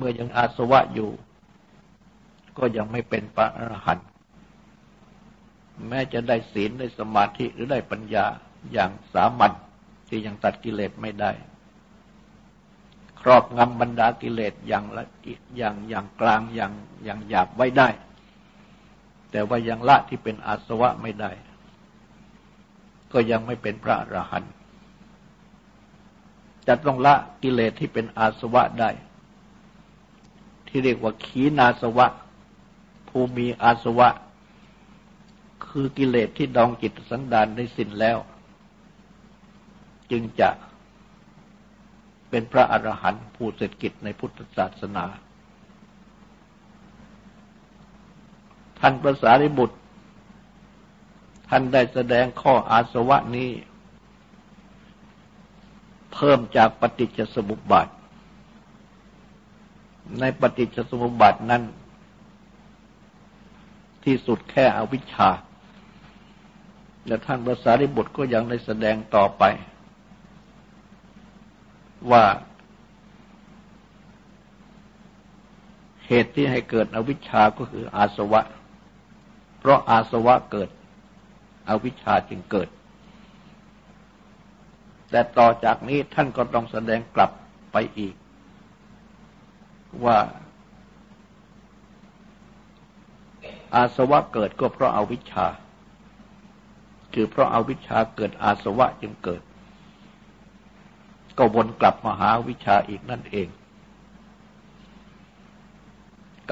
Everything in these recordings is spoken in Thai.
เมื่อยังอาสวะอยู่ ก็ยังไม่เป็นพระอรหันต์แม้จะได้ศีลได้สมาธิหรือได้ปัญญาอย่างสามัญที่ยังตัดกิเลสไม่ได้ ครอบงำบรรดากิเลสอย่างละอย่างอย่างกลางอย่างอย่างหยาบไว้ได้ แต่ว่ายังละที่เป็นอาสวะไม่ได้ ก็ยังไม่เป็นพระอรหันต์จะต้องละกิเลสที่เป็นอาสวะได้ ที่เรียกว่าขีนาสวะ ภูมิอาสวะ คือกิเลสที่ดองจิตสันดานได้สิ้นแล้ว จึงจะเป็นพระอรหันต์ผู้เสร็จกิจในพุทธศาสนา ท่านประสาริบุตร ท่านได้แสดงข้ออาสวะนี้ เพิ่มจากปฏิจจสมุปบาท ในปฏิจจสมุปบาทนั้น ที่สุดแค่อวิชชา และท่านพระสารีบุตรก็ยังได้แสดงต่อไป ว่า เหตุที่ให้เกิดอวิชชาก็คืออาสวะ เพราะอาสวะเกิด อวิชชาจึงเกิด แต่ต่อจากนี้ท่านก็ต้องแสดงกลับไปอีก ว่า อาสวะเกิดก็เพราะอาวิชชา คือเพราะอาวิชชาเกิดอาสวะจึงเกิด ก็วนกลับมาหาวิชาอีกนั่นเอง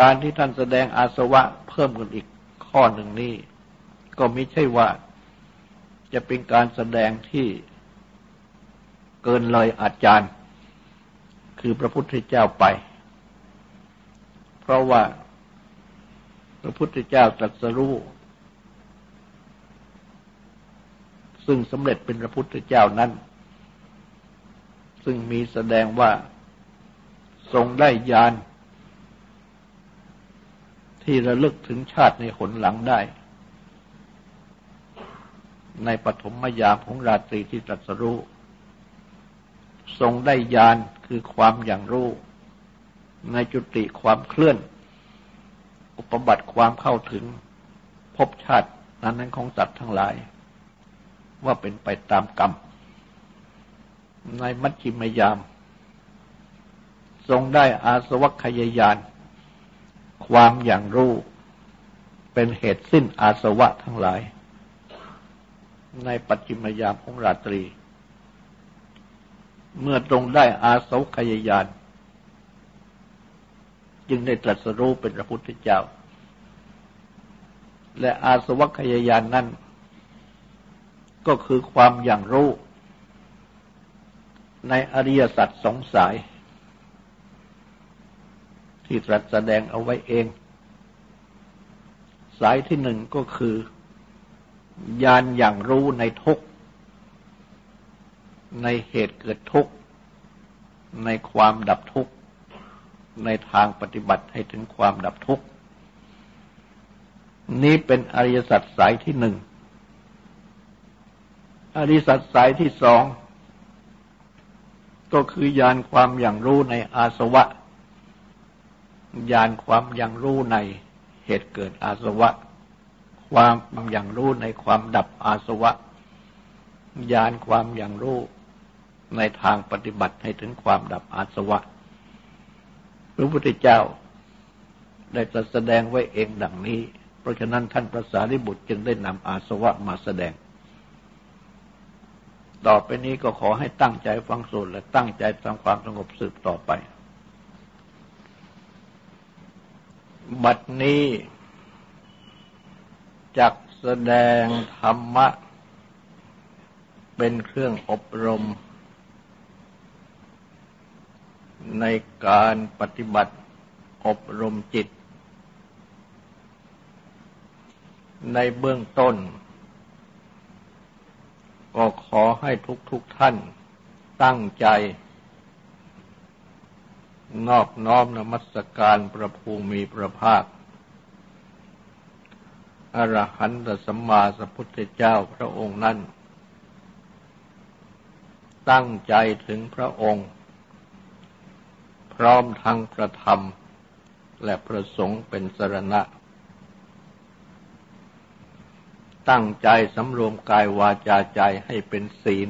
การที่ท่านแสดงอาสวะเพิ่มขึ้นอีกข้อหนึ่งนี้ ก็ไม่ใช่ว่าจะเป็นการแสดงที่เกินเลยอาจารย์ คือพระพุทธเจ้าไป เพราะว่าพระพุทธเจ้าตรัสรู้ซึ่งสำเร็จเป็นพระพุทธเจ้านั้น ซึ่งมีแสดงว่าทรงได้ญาณที่ระลึกถึงชาติในหนหลังได้ ในปฐมยามของราตรีที่ตรัสรู้ ทรงได้ญาณคือความอย่างรู้ ในจุติความเคลื่อน อุปบัติความเข้าถึงพบชาตินั้นนั้นของสัตว์ทั้งหลาย ว่าเป็นไปตามกรรม ในมัชฌิมยาม ทรงได้อาสวัคยายาน ความอย่างรู้เป็นเหตุสิ้นอาสวะทั้งหลาย ในปัจจิมยามของราตรี เมื่อตรงได้อาสวขยายาน จึงได้ตรัสรู้เป็นพระพุทธเจ้า และอาสวัคยายานนั้นก็คือความอย่างรู้ ในอริยสัจสองสาย ที่ตรัสแสดงเอาไว้เอง สายที่หนึ่งก็คือญาณอย่างรู้ในทุกในเหตุเกิดทุกข์ในความดับทุกข์ ในทางปฏิบัติให้ถึงความดับทุกข์ นี้เป็นอริยสัจสายที่หนึ่ง อริยสัจสายที่สอง ก็คือยานความอย่างรู้ในอาสวะยานความอย่างรู้ในเหตุเกิดอาสวะ ความอย่างรู้ในความดับอาสวะยานความอย่างรู้ในทางปฏิบัติให้ถึงความดับอาสวะ พระพุทธเจ้าได้จะแสดงไว้เองดังนี้ เพราะฉะนั้นท่านพระสารีบุตรจึงได้นำอาสวะมาแสดง ต่อไปนี้ก็ขอให้ตั้งใจฟังสูตรและตั้งใจทำความสงบสืบต่อไป บัดนี้จักแสดงธรรมะ เป็นเครื่องอบรม ในการปฏิบัติอบรมจิต ในเบื้องต้น ก็ขอให้ทุกทุกท่านตั้งใจ นอบน้อมนมัสการพระภูมิพระภาค อรหันตสัมมาสัพพุทธเจ้าพระองค์นั้น ตั้งใจถึงพระองค์ ร้อมทั้งพระธรรม และพระสงฆ์เป็นสรณะ ตั้งใจสำรวมกายวาจาใจให้เป็นศีล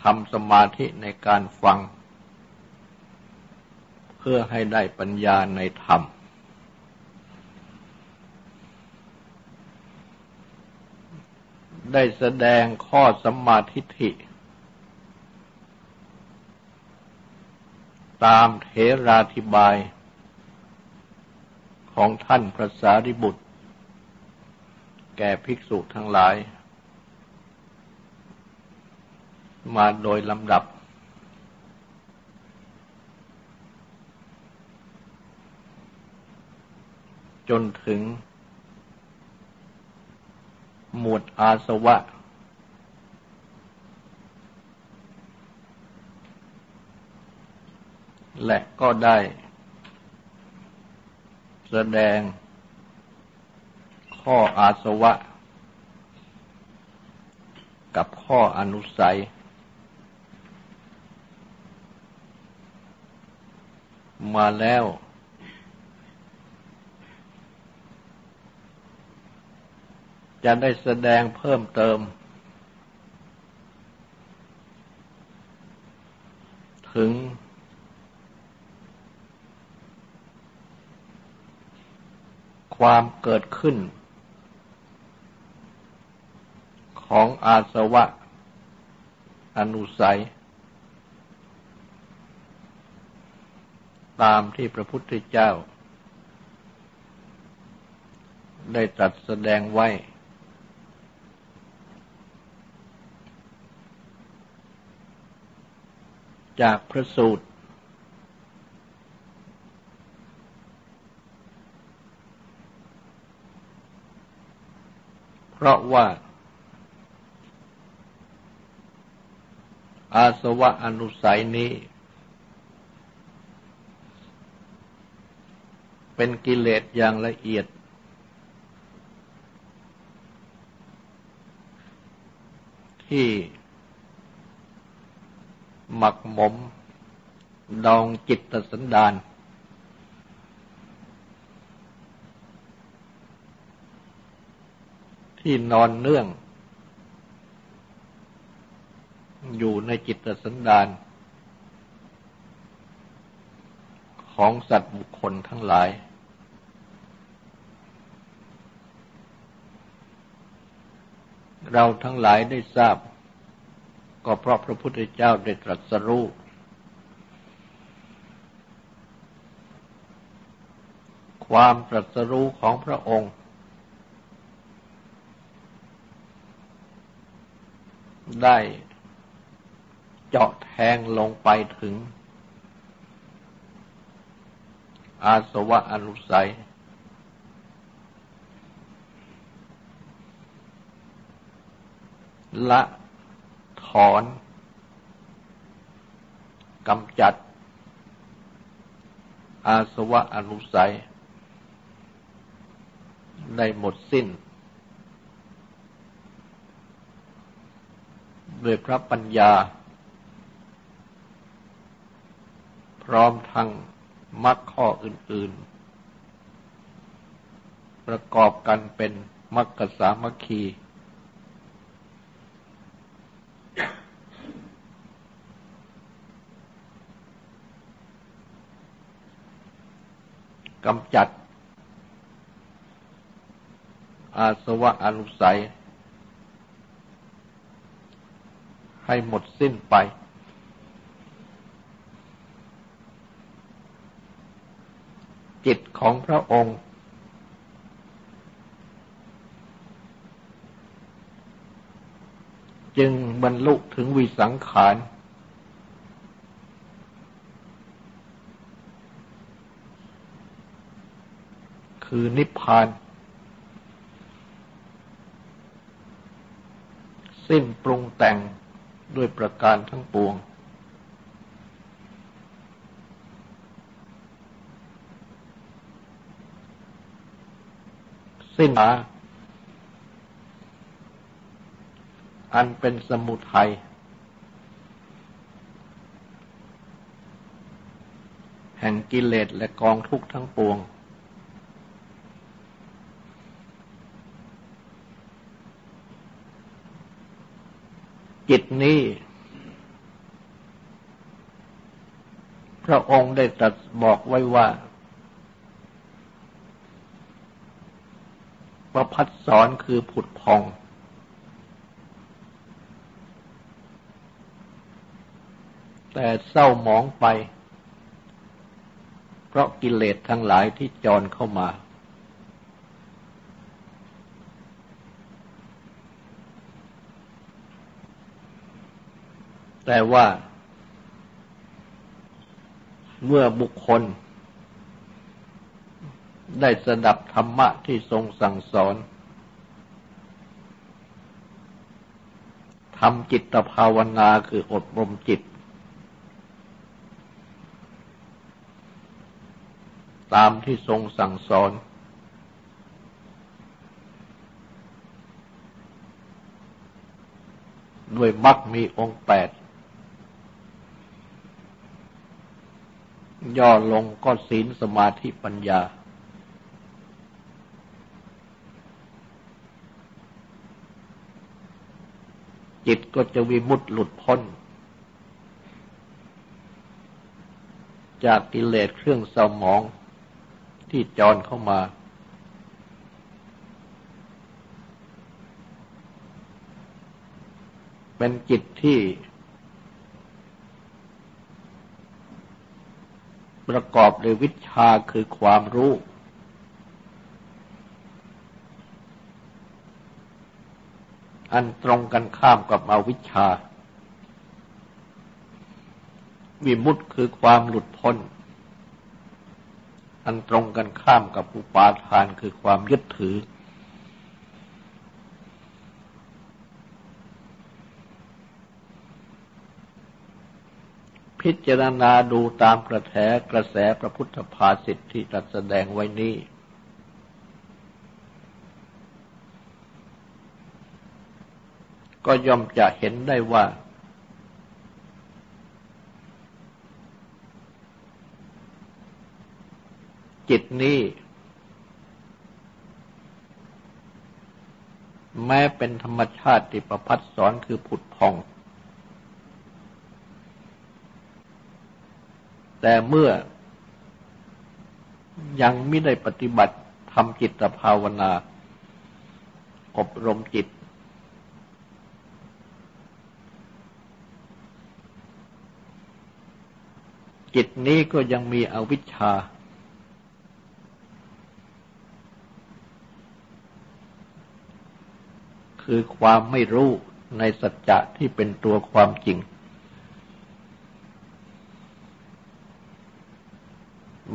ทำสมาธิในการฟัง เพื่อให้ได้ปัญญาในธรรม ได้แสดงข้อสมาธิิ ตามเถราธิบาย ของท่านพระสารีบุตร แก่ภิกษุทั้งหลาย มาโดยลำดับ จนถึง หมวดอาสวะ และก็ได้ แสดงข้ออาสวะ กับข้ออนุสัย มาแล้ว จะได้แสดงเพิ่มเติม ถึง ความเกิดขึ้น ของอาสวะ อนุสัย ตามที่พระพุทธเจ้า ได้ตรัสแสดงไว้ จากพระสูตร ราะว่า อาสวะอนุสัยนี้ เป็นกิเลสอย่างละเอียด ที่หมักหมมดองจิตสันดาน ที่นอนเนื่อง อยู่ในจิตสันดานของสัตว์บุคคลทั้งหลาย เราทั้งหลายได้ทราบ ก็เพราะพระพุทธเจ้าได้ตรัสรู้ความตรัสรู้ของพระองค์ ได้เจาะแทงลงไปถึง อาสวะอนุสัย ละถอนกำจัด อาสวะอนุสัยได้หมดสิ้น ด้วยพระปัญญา พร้อมทั้งมรรคข้ออื่น ๆ ประกอบกันเป็นมรรคสามัคคี กำจัดอาสวะอนุสัย ให้หมดสิ้นไป จิตของพระองค์ จึงบรรลุถึงวิสังขารคือนิพพาน สิ้นปรุงแต่ง ด้วยประการทั้งปวง สิ้นหาอันเป็นสมุทัยแห่งกิเลสและกองทุกข์ทั้งปวง นี้ พระองค์ได้ตรัสบอกไว้ว่าประพัดสอนคือผุดพอง แต่เศร้าหมองไป เพราะกิเลสทั้งหลายที่จรเข้ามา แต่ว่าเมื่อบุคคล ได้สดับธรรมะที่ทรงสั่งสอนทำจิตภาวนาคืออบรมจิต ตามที่ทรงสั่งสอน ด้วยมักมีองค์แปด ย่อลงก็ศีลสมาธิปัญญา จิตก็จะวิมุตต์หลุดพ้น จากกิเลสเครื่องสมองที่จรเข้ามา เป็นจิตที่ ประกอบด้วยวิชาคือความรู้ อันตรงกันข้ามกับอวิชชา วิมุตต์คือความหลุดพ้น อันตรงกันข้ามกับอุปาทานคือความยึดถือ พิจารณาดูตามกระแสกระแสพระพุทธภาษิตที่ตรัสแสดงไว้นี้ ก็ย่อมจะเห็นได้ว่า จิตนี้ แม้เป็นธรรมชาติที่ประพัดสอนคือผุดพอง แต่เมื่อยังไม่ได้ปฏิบัติทำจิตภาวนา อบรมจิต จิตนี้ก็ยังมีอวิชชา คือความไม่รู้ในสัจจะที่เป็นตัวความจริง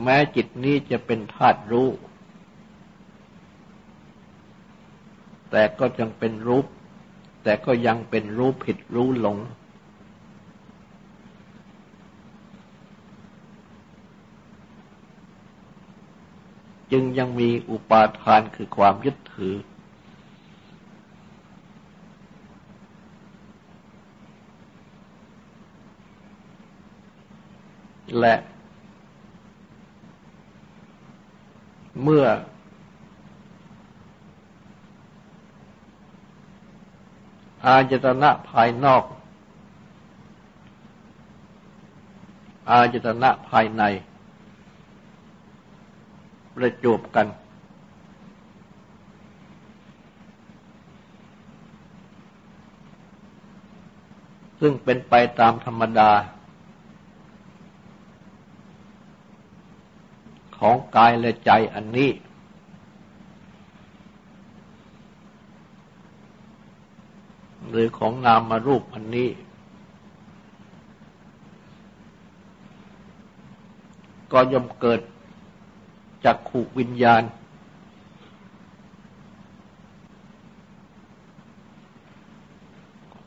แม้จิตนี้จะเป็นธาตุรู้ แต่ก็ยังเป็นรูปแต่ก็ยังเป็นรู้ผิดรู้หลง จึงยังมีอุปาทานคือความยึดถือ และ เมื่อ อาจตนะภายนอก อาจตนะภายใน ประจบกัน ซึ่งเป็นไปตามธรรมดา ของกายและใจอันนี้ หรือของนามารูปอันนี้ ก็ย่อมเกิดจักขุวิญญาณ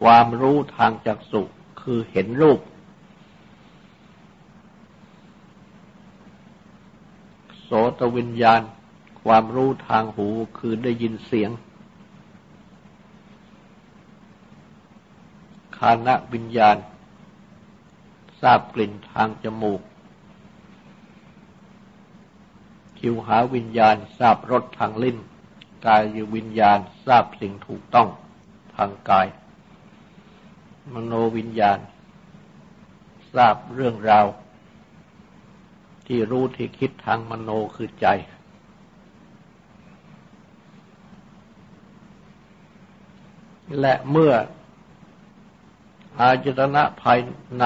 ความรู้ทางจักสุคือเห็นรูป โส ตวิญญาณ ความรู้ทางหูคือได้ยินเสียง คานะวิญญาณ ทราบกลิ่นทางจมูกชิวหาวิญญาณทราบรสทางลิ้น กายวิญญาณทราบสิ่งถูกต้องทางกาย มโนวิญญาณ ทราบเรื่องราว ที่รู้ที่คิดทางมโนคือใจ และเมื่ออาจตนะภายใน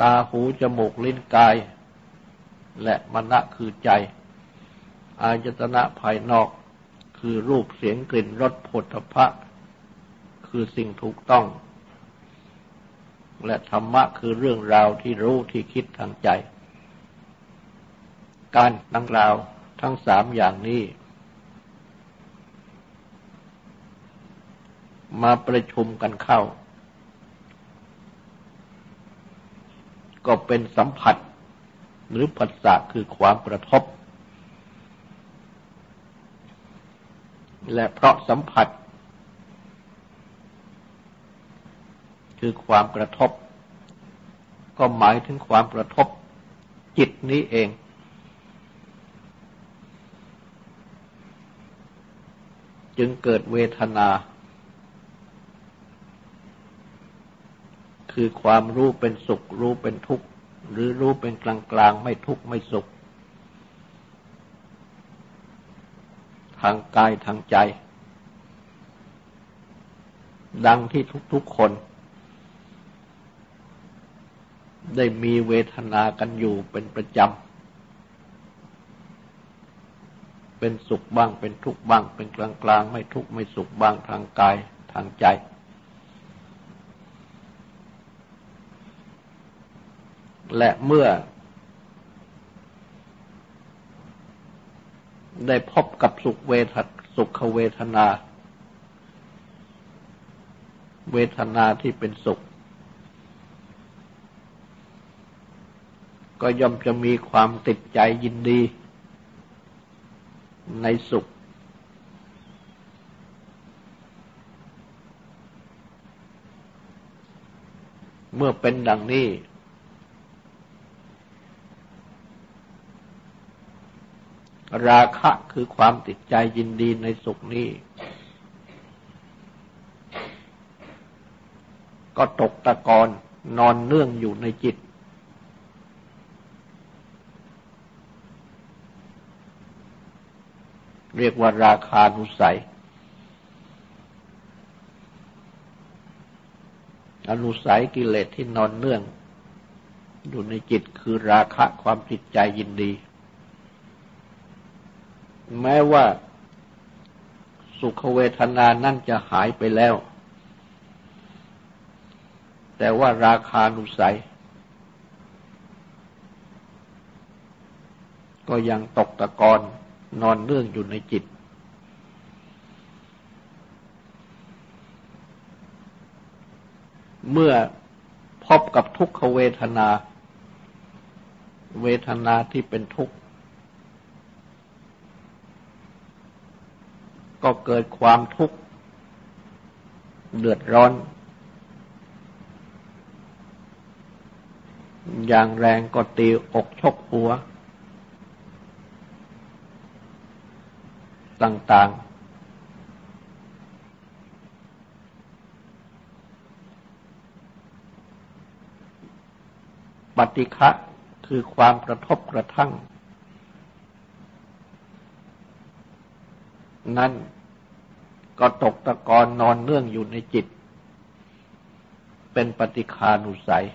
ตาหูจมูกลิ้นกาย และมณะคือใจ อายตนะภายนอกคือรูปเสียงกลิ่นรสผลพะคือสิ่งถูกต้อง และธรรมะคือเรื่องราวที่รู้ที่คิดทางใจ การดังกล่าวทั้งสามอย่างนี้ มาประชุมกันเข้า ก็เป็นสัมผัสหรือผัสสะคือความกระทบ และเพราะสัมผัส คือความกระทบ ก็หมายถึงความกระทบจิตนี้เอง จึงเกิดเวทนา คือความรู้เป็นสุข รู้เป็นทุกข์ หรือรู้เป็นกลางกลางไม่ทุกข์ไม่สุข ทางกายทางใจ ดังที่ทุกๆคน ได้มีเวทนากันอยู่เป็นประจำ เป็นสุขบ้าง เป็นทุกข์บ้าง เป็นกลางกลางไม่ทุกข์ไม่สุขบ้างทางกายทางใจ และเมื่อ ได้พบกับสุขเวทสุขเวทนา เวทนาที่เป็นสุข ก็ย่อมจะมีความติดใจยินดี ในสุข เมื่อเป็นดังนี้ ราคะคือความติดใจยินดีในสุขนี้ ก็ตกตะกอนนอนเนื่องอยู่ในจิต เรียกว่าราคานุสัย อนุสัยกิเลสที่นอนเนื่อง อยู่ในจิตคือราคะความติดใจยินดี แม้ว่าสุขเวทนานั่นจะหายไปแล้ว แต่ว่าราคานุสัย ก็ยังตกตะกอน นอนเนื่องอยู่ในจิต เมื่อพบกับทุกขเวทนา เวทนาที่เป็นทุกข์ ก็เกิดความทุกข์ เดือดร้อน อย่างแรงก็ตีอกชกหัว ต่าง ๆ ปฏิฆะคือความกระทบกระทั่ง นั้นก็ตกตะกอนนอนเนื่องอยู่ในจิต เป็นปฏิคานุสัย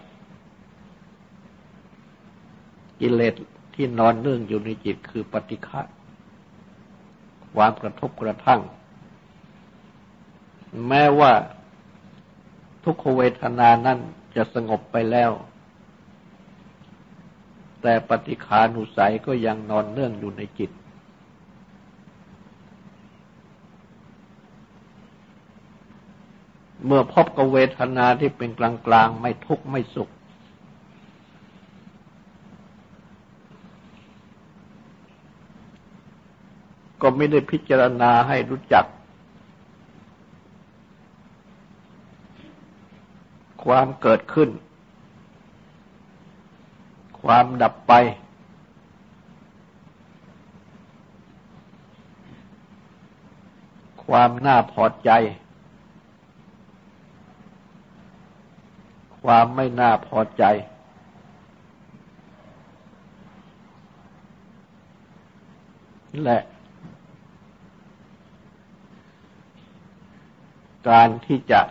กิเลสที่นอนเนื่องอยู่ในจิตคือปฏิฆะ ความกระทบกระทั่ง แม้ว่าทุกขเวทนานั้นจะสงบไปแล้ว แต่ปฏิคานุสัยก็ยังนอนเนื่องอยู่ในจิต เมื่อพบกับเวทนาที่เป็นกลางๆ ไม่ทุกข์ไม่สุข ก็ไม่ได้พิจารณาให้รู้จัก ความเกิดขึ้น ความดับไป ความน่าพอใจ ความไม่น่าพอใจและ การที่จะ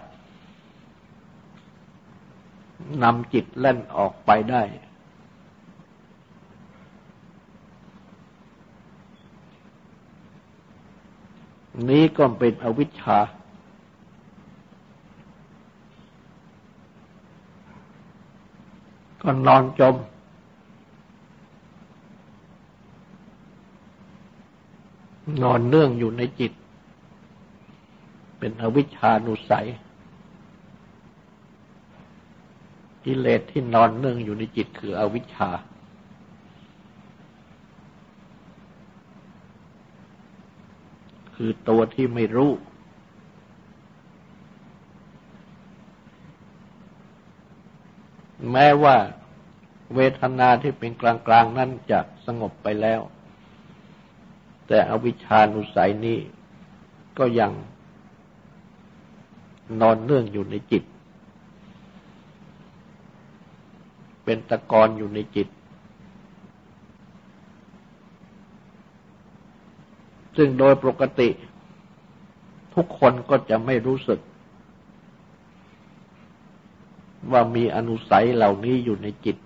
นำจิตเล่นออกไปได้ นี้ก็เป็นอวิชชา ก็นอนจม นอนเนื่องอยู่ในจิต เป็นอวิชชานุสัยกิเลสที่นอนเนื่องอยู่ในจิตคืออวิชชา คือตัวที่ไม่รู้ แม้ว่าเวทนาที่เป็นกลางๆ นั้นจะสงบไปแล้ว แต่อวิชชานุสัยนี้ก็ยัง นอนเนื่องอยู่ในจิต เป็นตะกอนอยู่ในจิต ซึ่งโดยปกติ ทุกคนก็จะไม่รู้สึก ว่ามีอนุสัยเหล่านี้อยู่ในจิต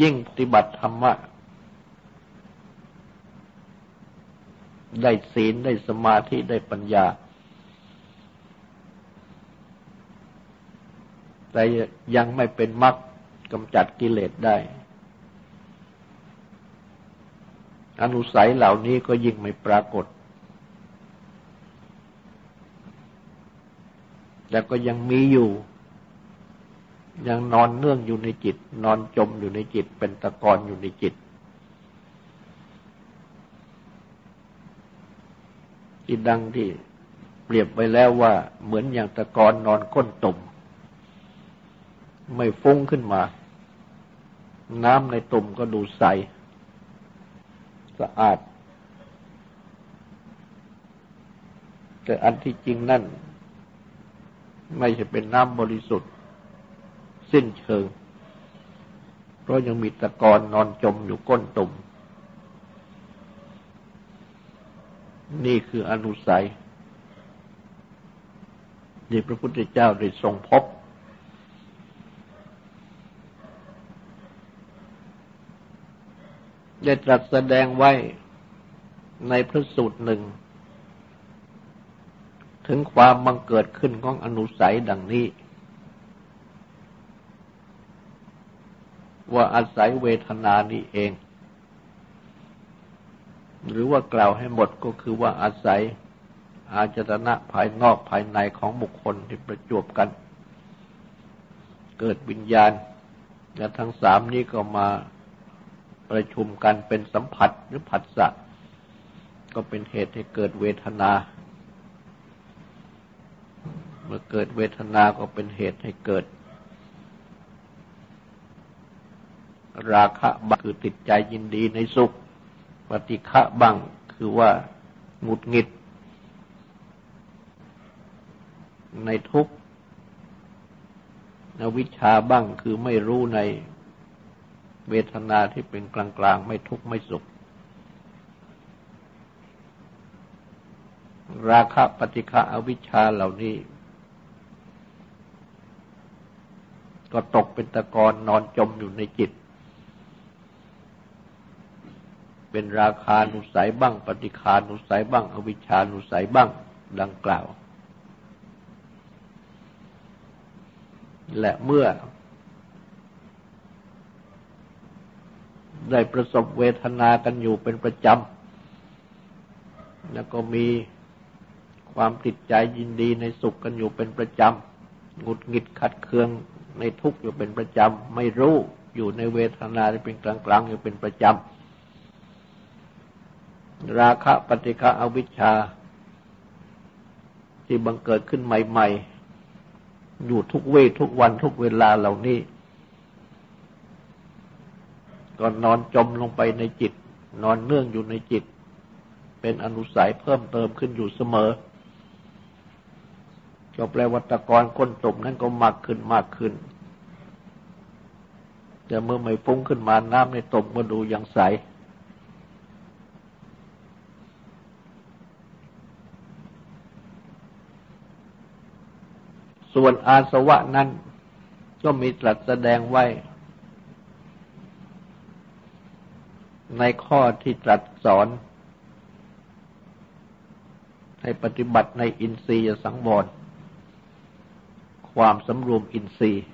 ยิ่งปฏิบัติธรรมะ ได้ศีลได้สมาธิได้ปัญญา แต่ยังไม่เป็นมรรคกำจัดกิเลสได้ อนุสัยเหล่านี้ก็ยิ่งไม่ปรากฏ แต่ก็ยังมีอยู่ ยังนอนเนื่องอยู่ในจิต นอนจมอยู่ในจิต เป็นตะกอนอยู่ในจิต ที่ดังที่เปรียบไปแล้วว่าเหมือนอย่างตะกอนนอนก้นตุ่ม ไม่ฟุ้งขึ้นมา น้ำในตุ่มก็ดูใส สะอาด แต่อันที่จริงนั่น ไม่ใช่เป็นน้ำบริสุทธิ์ สิ้นเชิง เพราะยังมีตะกอนนอนจมอยู่ก้นตุ่ม นี่คืออนุสัยที่พระพุทธเจ้าได้ทรงพบ ได้ตรัสแสดงไว้ในพระสูตรหนึ่ง ถึงความบังเกิดขึ้นของอนุสัยดังนี้ ว่าอาศัยเวทนานี้เอง หรือว่ากล่าวให้หมดก็คือว่าอาศัยอาจตนะภายนอกภายในของบุคคลที่ประจวบกัน เกิดวิญญาณ และทั้งสามนี้ก็มาประชุมกันเป็นสัมผัสหรือผัสสะก็เป็นเหตุให้เกิดเวทนา เมื่อเกิดเวทนาก็เป็นเหตุให้เกิด ราคะบังคือติดใจยินดีในสุข ปฏิฆะบังคือว่าหงุดหงิด ในทุกข์วิชาบ้างคือไม่รู้ในเวทนาที่เป็นกลางๆ ไม่ทุกข์ไม่สุข ราคะปฏิฆะอวิชชาเหล่านี้ ก็ตกเป็นตะกอนนอนจมอยู่ในจิต เป็นราคานุสัยบ้าง ปฏิคานุสัยบ้าง อวิชานุสัยบ้าง ดังกล่าว และเมื่อ ได้ประสบเวทนากันอยู่เป็นประจำ แล้วก็มีความติดใจยินดีในสุขกันอยู่เป็นประจำหงุดหงิดขัดเคืองในทุกข์อยู่เป็นประจำ ไม่รู้อยู่ในเวทนาที่เป็นกลางๆอยู่เป็นประจำ ราคะปฏิฆะอวิชชา ที่บังเกิดขึ้นใหม่ ๆ อยู่ทุกเวททุกวันทุกเวลาเหล่านี้ ก็นอนจมลงไปในจิต นอนเนื่องอยู่ในจิต เป็นอนุสัยเพิ่มเติมขึ้นอยู่เสมอก็แปลวัตกรก้นตมนั้นก็มากขึ้นมากขึ้น แต่เมื่อไม่ฟุ้งขึ้นมาน้ำในตมก็ดูอย่างใส ส่วนอาสวะนั้น ก็มีตรัสแสดงไว้ ในข้อที่ตรัสสอน ให้ปฏิบัติในอินทรียสังวรความสำรวมอินทรีย์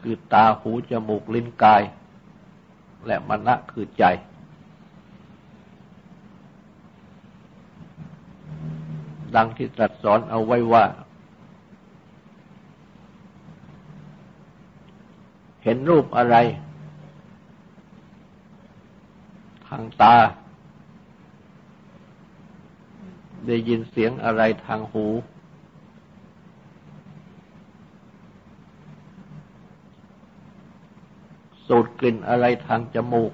คือตาหูจมูกลิ้นกาย และมณะคือใจ ดังที่ตรัสสอนเอาไว้ว่า เห็นรูปอะไร ทางตา ได้ยินเสียงอะไรทางหู สูดกลิ่นอะไรทางจมูก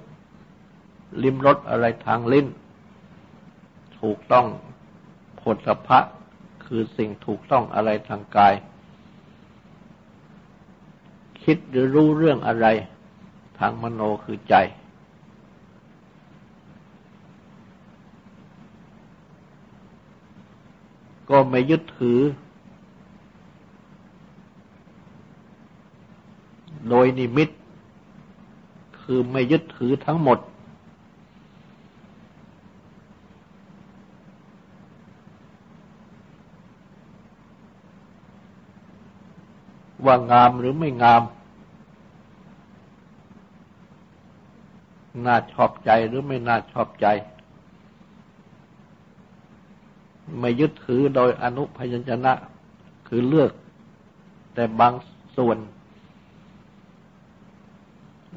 ลิ้มรสอะไรทางลิ้น ถูกต้อง ผลสะพะคือสิ่งถูกต้องอะไรทางกาย คิดหรือรู้เรื่องอะไรทางมโนคือใจ ก็ไม่ยึดถือ โดยนิมิต คือไม่ยึดถือทั้งหมด ว่างามหรือไม่งาม น่าชอบใจหรือไม่น่าชอบใจ ไม่ยึดถือโดยอนุพยัญชนะคือเลือก แต่บางส่วน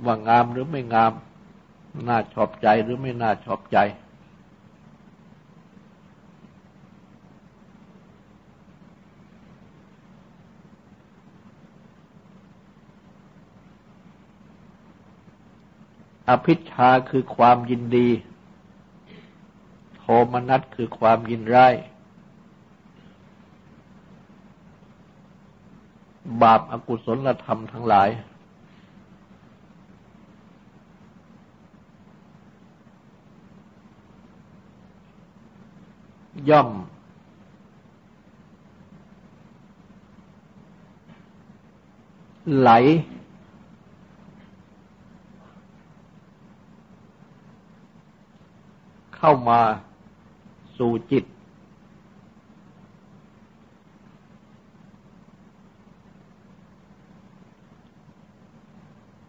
ว่างามหรือไม่งาม น่าชอบใจหรือไม่น่าชอบใจ อภิชาคือความยินดี โทมนัสคือความยินร้าย บาปอากุศลธรรมทั้งหลาย ย่อม ไหล เข้ามาสู่จิต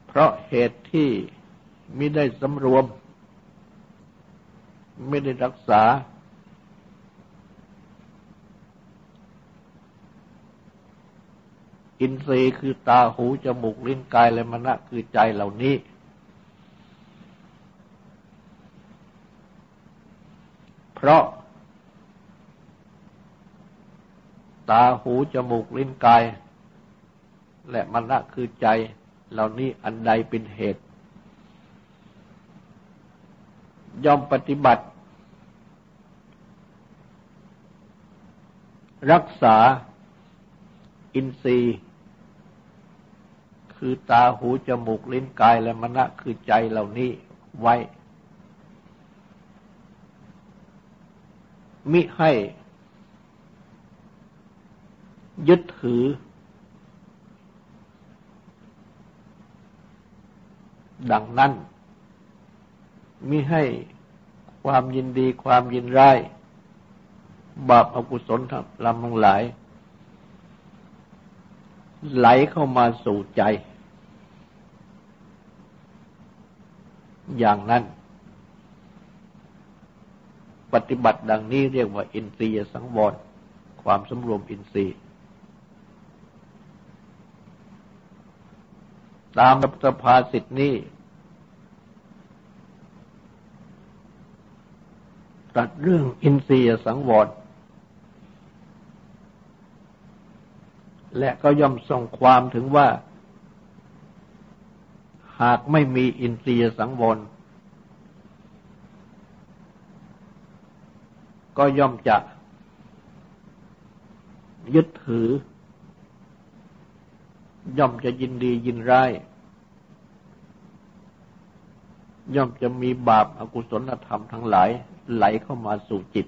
เพราะเหตุที่ไม่ได้สำรวม ไม่ได้รักษา อินทรีย์คือตาหูจมูกลิ้นกายและมณะคือใจเหล่านี้ เพราะ ตาหูจมูกลิ้นกาย และมณะคือใจ เหล่านี้อันใดเป็นเหตุ ยอมปฏิบัติ รักษาอินทรีย์คือตาหูจมูกลิ้นกายและมณะคือใจเหล่านี้ไว้ มิให้ ยึดถือ ดังนั้น มิให้ความยินดีความยินร้ายบาปอกุศลทั้งลำทั้งหลาย ไหลเข้ามาสู่ใจ อย่างนั้น ปฏิบัติดังนี้เรียกว่า อินทรียสังวร ความสำรวมอินทรีย์ ตามสภาสิทธินี้ตัดเรื่องอินทรียสังวร และก็ย่อมส่งความถึงว่า หากไม่มีอินทรียสังวร ก็ย่อมจะยึดถือ ย่อมจะยินดียินร้าย ย่อมจะมีบาปอากุศลธรรมทั้งหลายไหลเข้ามาสู่จิต